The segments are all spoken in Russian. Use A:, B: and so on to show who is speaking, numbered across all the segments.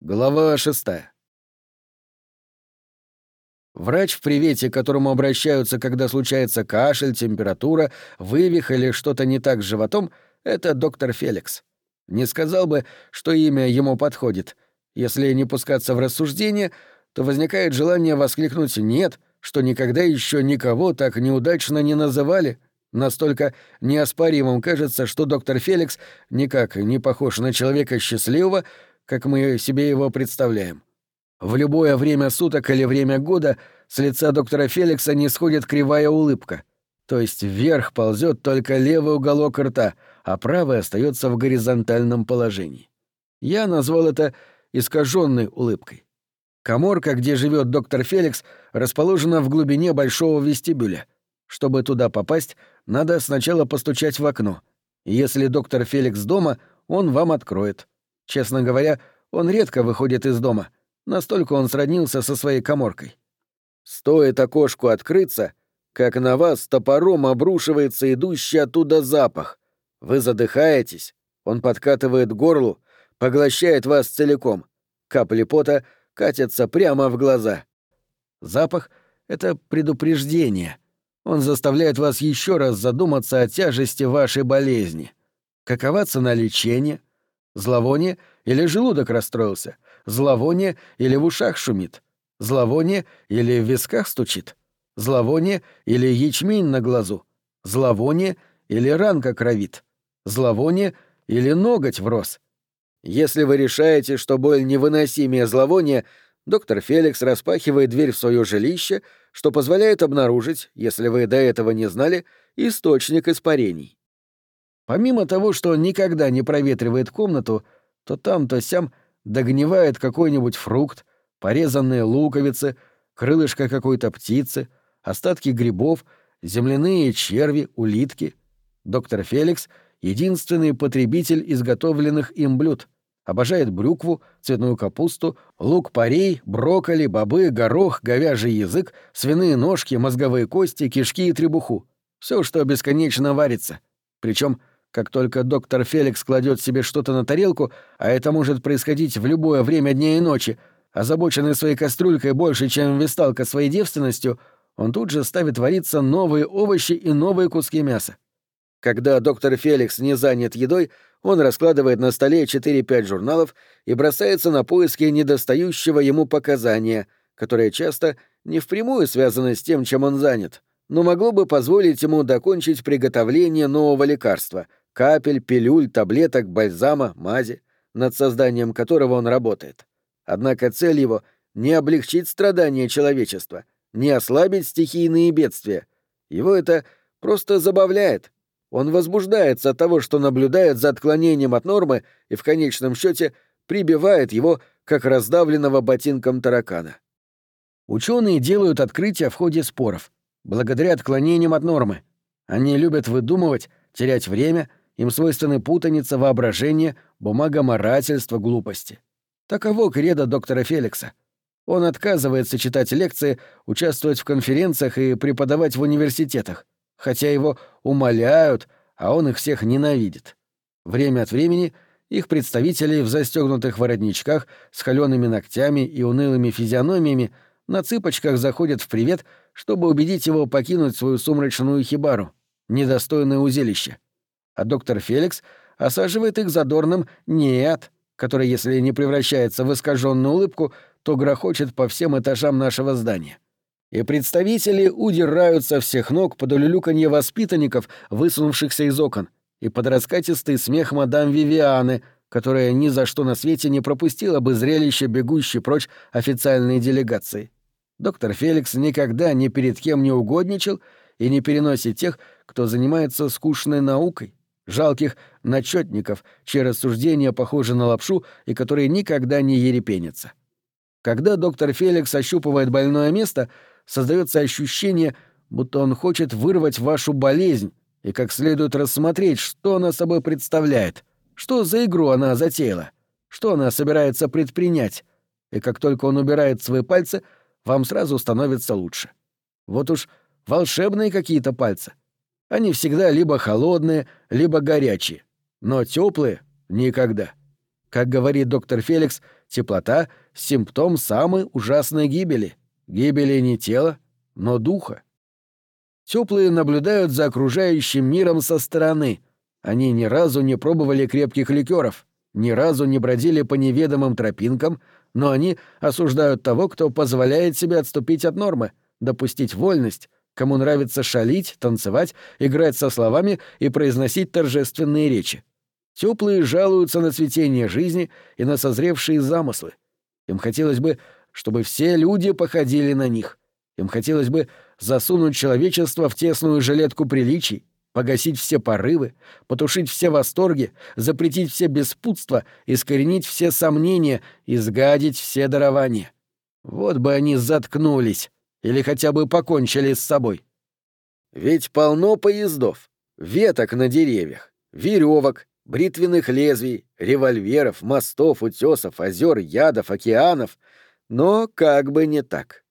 A: Глава шестая. Врач в привете, к которому обращаются, когда случается кашель, температура, вывих или что-то не так с животом, это доктор Феликс. Не сказал бы, что имя ему подходит. Если не пускаться в рассуждение, то возникает желание воскликнуть «нет», что никогда еще никого так неудачно не называли. Настолько неоспоримым кажется, что доктор Феликс никак не похож на человека счастливого, как мы себе его представляем. В любое время суток или время года с лица доктора Феликса не сходит кривая улыбка. То есть вверх ползет только левый уголок рта, а правый остается в горизонтальном положении. Я назвал это искаженной улыбкой. Коморка, где живет доктор Феликс, расположена в глубине большого вестибюля. Чтобы туда попасть, надо сначала постучать в окно. если доктор Феликс дома, он вам откроет. Честно говоря, он редко выходит из дома. Настолько он сроднился со своей коморкой. Стоит окошку открыться, как на вас топором обрушивается идущий оттуда запах. Вы задыхаетесь, он подкатывает горлу, поглощает вас целиком. Капли пота катятся прямо в глаза. Запах — это предупреждение. Он заставляет вас еще раз задуматься о тяжести вашей болезни. Какова цена лечения — Зловоние или желудок расстроился? Зловоние или в ушах шумит? Зловоние или в висках стучит? Зловоние или ячмень на глазу? Зловоние или ранка кровит? Зловоние или ноготь врос? Если вы решаете, что боль невыносимее зловония, доктор Феликс распахивает дверь в свое жилище, что позволяет обнаружить, если вы до этого не знали, источник испарений. Помимо того, что он никогда не проветривает комнату, то там, то сям догнивает какой-нибудь фрукт, порезанные луковицы, крылышко какой-то птицы, остатки грибов, земляные черви, улитки. Доктор Феликс — единственный потребитель изготовленных им блюд. Обожает брюкву, цветную капусту, лук-порей, брокколи, бобы, горох, говяжий язык, свиные ножки, мозговые кости, кишки и требуху. Все, что бесконечно варится. Причем как только доктор Феликс кладет себе что-то на тарелку, а это может происходить в любое время дня и ночи, озабоченный своей кастрюлькой больше, чем висталка своей девственностью, он тут же ставит вариться новые овощи и новые куски мяса. Когда доктор Феликс не занят едой, он раскладывает на столе 4-5 журналов и бросается на поиски недостающего ему показания, которое часто не впрямую связано с тем, чем он занят, но могло бы позволить ему докончить приготовление нового лекарства — капель, пилюль, таблеток, бальзама, мази, над созданием которого он работает. Однако цель его — не облегчить страдания человечества, не ослабить стихийные бедствия. Его это просто забавляет. Он возбуждается от того, что наблюдает за отклонением от нормы и в конечном счете прибивает его, как раздавленного ботинком таракана. Ученые делают открытия в ходе споров, благодаря отклонениям от нормы. Они любят выдумывать, терять время им свойственны путаница, воображение, бумагоморательство, глупости. Таково кредо доктора Феликса. Он отказывается читать лекции, участвовать в конференциях и преподавать в университетах, хотя его умоляют, а он их всех ненавидит. Время от времени их представители в застегнутых воротничках с холеными ногтями и унылыми физиономиями на цыпочках заходят в привет, чтобы убедить его покинуть свою сумрачную хибару, недостойное узилище а доктор Феликс осаживает их задорным «нет», который, если не превращается в искаженную улыбку, то грохочет по всем этажам нашего здания. И представители удирают со всех ног под улюлюканье воспитанников, высунувшихся из окон, и под раскатистый смех мадам Вивианы, которая ни за что на свете не пропустила бы зрелище бегущей прочь официальной делегации. Доктор Феликс никогда ни перед кем не угодничал и не переносит тех, кто занимается скучной наукой, жалких начетников, чьи рассуждения похожи на лапшу и которые никогда не ерепенятся. Когда доктор Феликс ощупывает больное место, создается ощущение, будто он хочет вырвать вашу болезнь и как следует рассмотреть, что она собой представляет, что за игру она затеяла, что она собирается предпринять. И как только он убирает свои пальцы, вам сразу становится лучше. Вот уж волшебные какие-то пальцы — они всегда либо холодные, либо горячие, но теплые — никогда. Как говорит доктор Феликс, теплота — симптом самой ужасной гибели. Гибели не тела, но духа. Теплые наблюдают за окружающим миром со стороны. Они ни разу не пробовали крепких ликеров, ни разу не бродили по неведомым тропинкам, но они осуждают того, кто позволяет себе отступить от нормы, допустить вольность, кому нравится шалить, танцевать, играть со словами и произносить торжественные речи. Теплые жалуются на цветение жизни и на созревшие замыслы. Им хотелось бы, чтобы все люди походили на них. Им хотелось бы засунуть человечество в тесную жилетку приличий, погасить все порывы, потушить все восторги, запретить все беспутства, искоренить все сомнения, изгадить все дарования. Вот бы они заткнулись или хотя бы покончили с собой. Ведь полно поездов, веток на деревьях, веревок, бритвенных лезвий, револьверов, мостов, утесов, озер, ядов, океанов, но как бы не так.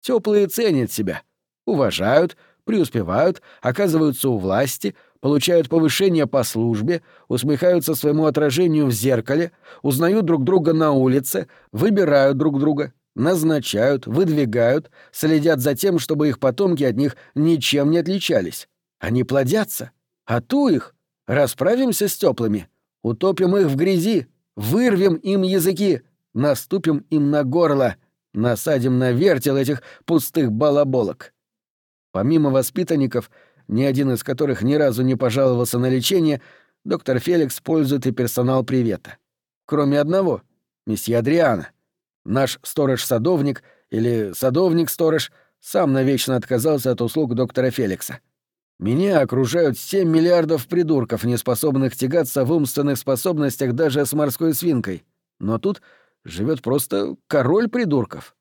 A: Теплые ценят себя, уважают, преуспевают, оказываются у власти, получают повышение по службе, усмехаются своему отражению в зеркале, узнают друг друга на улице, выбирают друг друга, назначают, выдвигают, следят за тем, чтобы их потомки от них ничем не отличались. Они плодятся. А ту их. Расправимся с теплыми, утопим их в грязи, вырвем им языки, наступим им на горло, насадим на вертел этих пустых балаболок. Помимо воспитанников, ни один из которых ни разу не пожаловался на лечение, доктор Феликс пользует и персонал привета. Кроме одного — месье Адриана. Наш сторож-садовник или садовник-сторож сам навечно отказался от услуг доктора Феликса. Меня окружают 7 миллиардов придурков, не способных тягаться в умственных способностях даже с морской свинкой. Но тут живет просто король придурков.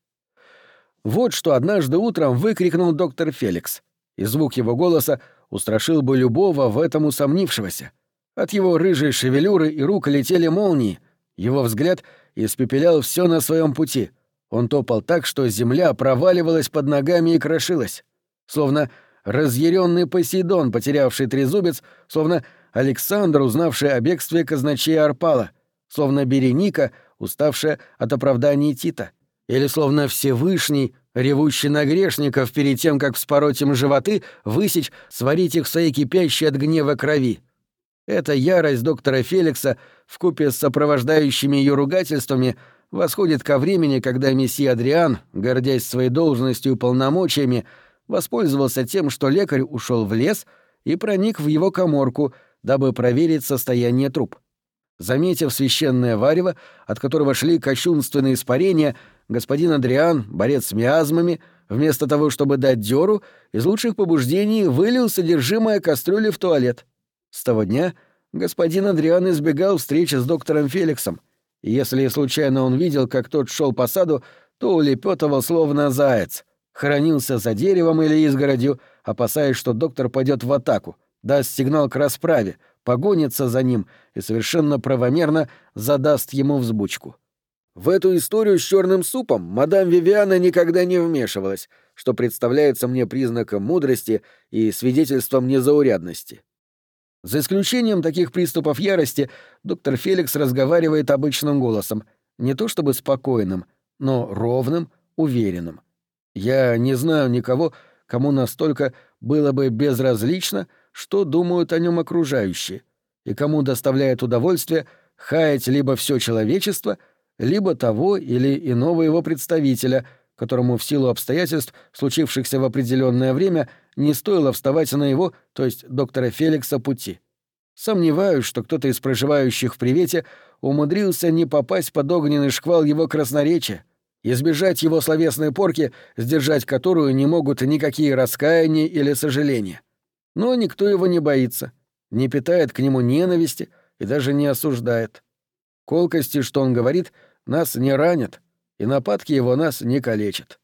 A: Вот что однажды утром выкрикнул доктор Феликс, и звук его голоса устрашил бы любого в этом усомнившегося. От его рыжей шевелюры и рук летели молнии, его взгляд испепелял все на своем пути. Он топал так, что земля проваливалась под ногами и крошилась. Словно разъяренный Посейдон, потерявший трезубец, словно Александр, узнавший о бегстве казначея Арпала, словно Береника, уставшая от оправданий Тита или словно Всевышний, ревущий на грешников перед тем, как вспороть им животы, высечь, сварить их в своей кипящей от гнева крови. Эта ярость доктора Феликса вкупе с сопровождающими ее ругательствами восходит ко времени, когда месье Адриан, гордясь своей должностью и полномочиями, воспользовался тем, что лекарь ушел в лес и проник в его коморку, дабы проверить состояние труп. Заметив священное варево, от которого шли кощунственные испарения, господин Адриан, борец с миазмами, вместо того, чтобы дать дёру, из лучших побуждений вылил содержимое кастрюли в туалет. С того дня господин Адриан избегал встречи с доктором Феликсом, и если случайно он видел, как тот шел по саду, то улепетывал словно заяц, хранился за деревом или изгородью, опасаясь, что доктор пойдет в атаку, даст сигнал к расправе — погонится за ним и совершенно правомерно задаст ему взбучку. В эту историю с черным супом мадам Вивиана никогда не вмешивалась, что представляется мне признаком мудрости и свидетельством незаурядности. За исключением таких приступов ярости, доктор Феликс разговаривает обычным голосом, не то чтобы спокойным, но ровным, уверенным. Я не знаю никого, кому настолько было бы безразлично, что думают о нем окружающие, и кому доставляет удовольствие хаять либо все человечество, либо того или иного его представителя, которому в силу обстоятельств, случившихся в определенное время, не стоило вставать на его, то есть доктора Феликса, пути. Сомневаюсь, что кто-то из проживающих в привете умудрился не попасть под огненный шквал его красноречия, избежать его словесной порки, сдержать которую не могут никакие раскаяния или сожаления. Но никто его не боится, не питает к нему ненависти и даже не осуждает. Колкости, что он говорит, нас не ранят, и нападки его нас не калечат.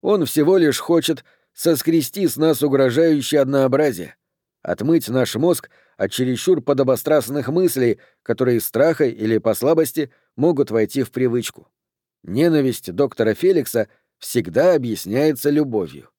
A: Он всего лишь хочет соскрести с нас угрожающее однообразие, отмыть наш мозг от чересчур подобострастных мыслей, которые из страха или по слабости могут войти в привычку. Ненависть доктора Феликса всегда объясняется любовью.